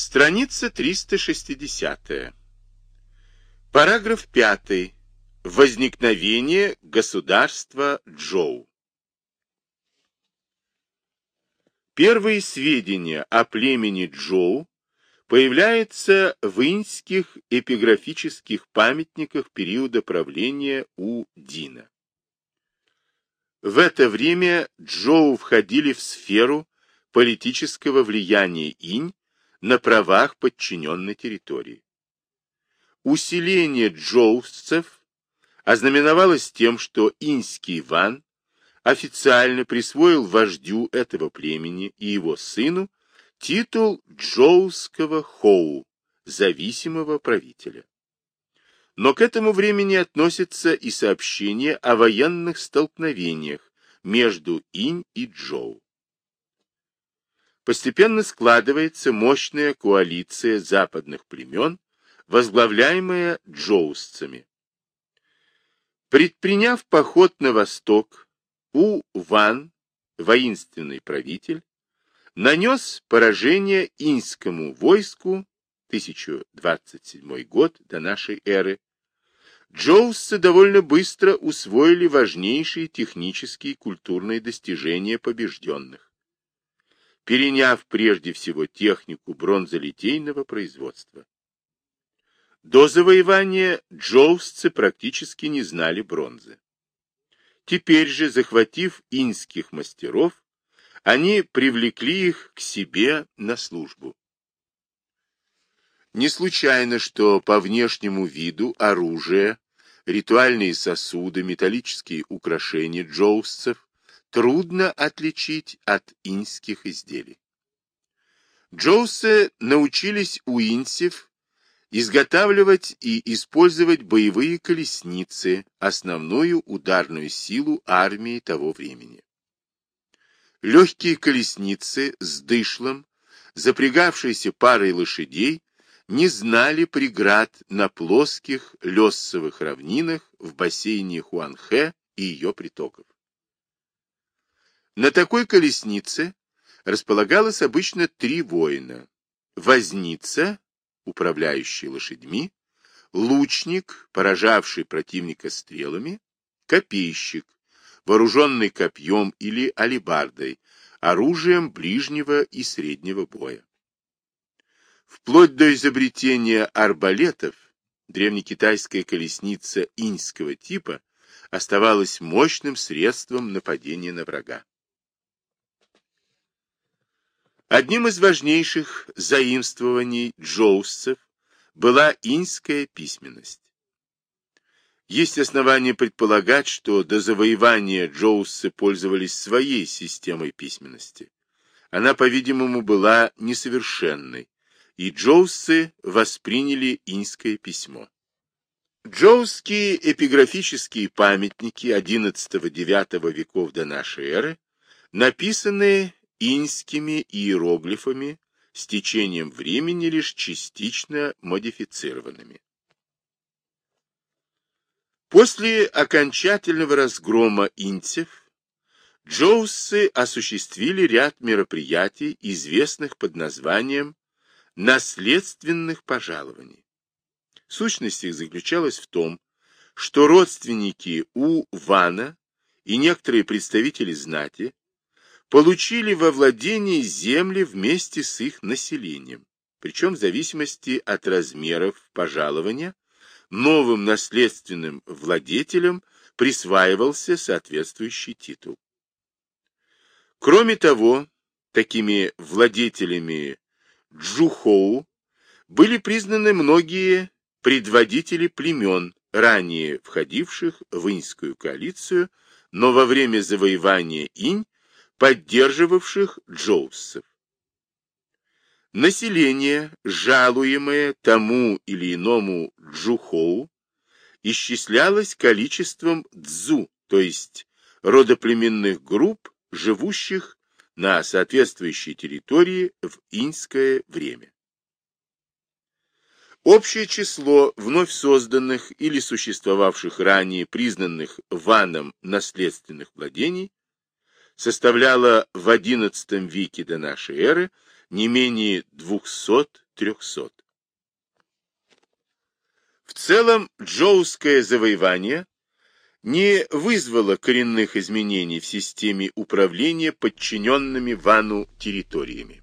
Страница 360. Параграф 5. Возникновение государства Джоу. Первые сведения о племени Джоу появляются в инских эпиграфических памятниках периода правления У Дина. В это время Джоу входили в сферу политического влияния инь на правах подчиненной территории. Усиление джоусцев ознаменовалось тем, что инский Иван официально присвоил вождю этого племени и его сыну титул джоуского хоу, зависимого правителя. Но к этому времени относятся и сообщения о военных столкновениях между Инь и Джоу постепенно складывается мощная коалиция западных племен, возглавляемая джоусцами. Предприняв поход на восток, У-Ван, воинственный правитель, нанес поражение инскому войску 1027 год до нашей эры. Джоусцы довольно быстро усвоили важнейшие технические и культурные достижения побежденных переняв прежде всего технику бронзолитейного производства. До завоевания джоусцы практически не знали бронзы. Теперь же, захватив инских мастеров, они привлекли их к себе на службу. Не случайно, что по внешнему виду оружие, ритуальные сосуды, металлические украшения джоусцев трудно отличить от инских изделий. Джоусы научились у инсев изготавливать и использовать боевые колесницы, основную ударную силу армии того времени. Легкие колесницы с дышлом, запрягавшиеся парой лошадей, не знали преград на плоских лесовых равнинах в бассейне Хуанхэ и ее притоков. На такой колеснице располагалось обычно три воина. Возница, управляющий лошадьми, лучник, поражавший противника стрелами, копейщик, вооруженный копьем или алебардой, оружием ближнего и среднего боя. Вплоть до изобретения арбалетов, древнекитайская колесница иньского типа оставалась мощным средством нападения на врага. Одним из важнейших заимствований джоусцев была иньская письменность. Есть основания предполагать, что до завоевания джоусцы пользовались своей системой письменности. Она, по-видимому, была несовершенной, и джоусцы восприняли иньское письмо. Джоусские эпиграфические памятники XI-IX веков до нашей эры написаны инскими иероглифами с течением времени лишь частично модифицированными. После окончательного разгрома инцев Джоуссы осуществили ряд мероприятий, известных под названием наследственных пожалований. Сущность их заключалась в том, что родственники у Вана и некоторые представители знати получили во владение земли вместе с их населением, причем в зависимости от размеров пожалования новым наследственным владетелям присваивался соответствующий титул. Кроме того, такими владетелями Джухоу были признаны многие предводители племен, ранее входивших в иньскую коалицию, но во время завоевания инь поддерживавших джоуссов. Население, жалуемое тому или иному джухоу, исчислялось количеством дзу, то есть родоплеменных групп, живущих на соответствующей территории в иньское время. Общее число вновь созданных или существовавших ранее признанных ваном наследственных владений составляла в XI веке до нашей эры не менее 200-300. В целом, джоуское завоевание не вызвало коренных изменений в системе управления подчиненными Вану территориями.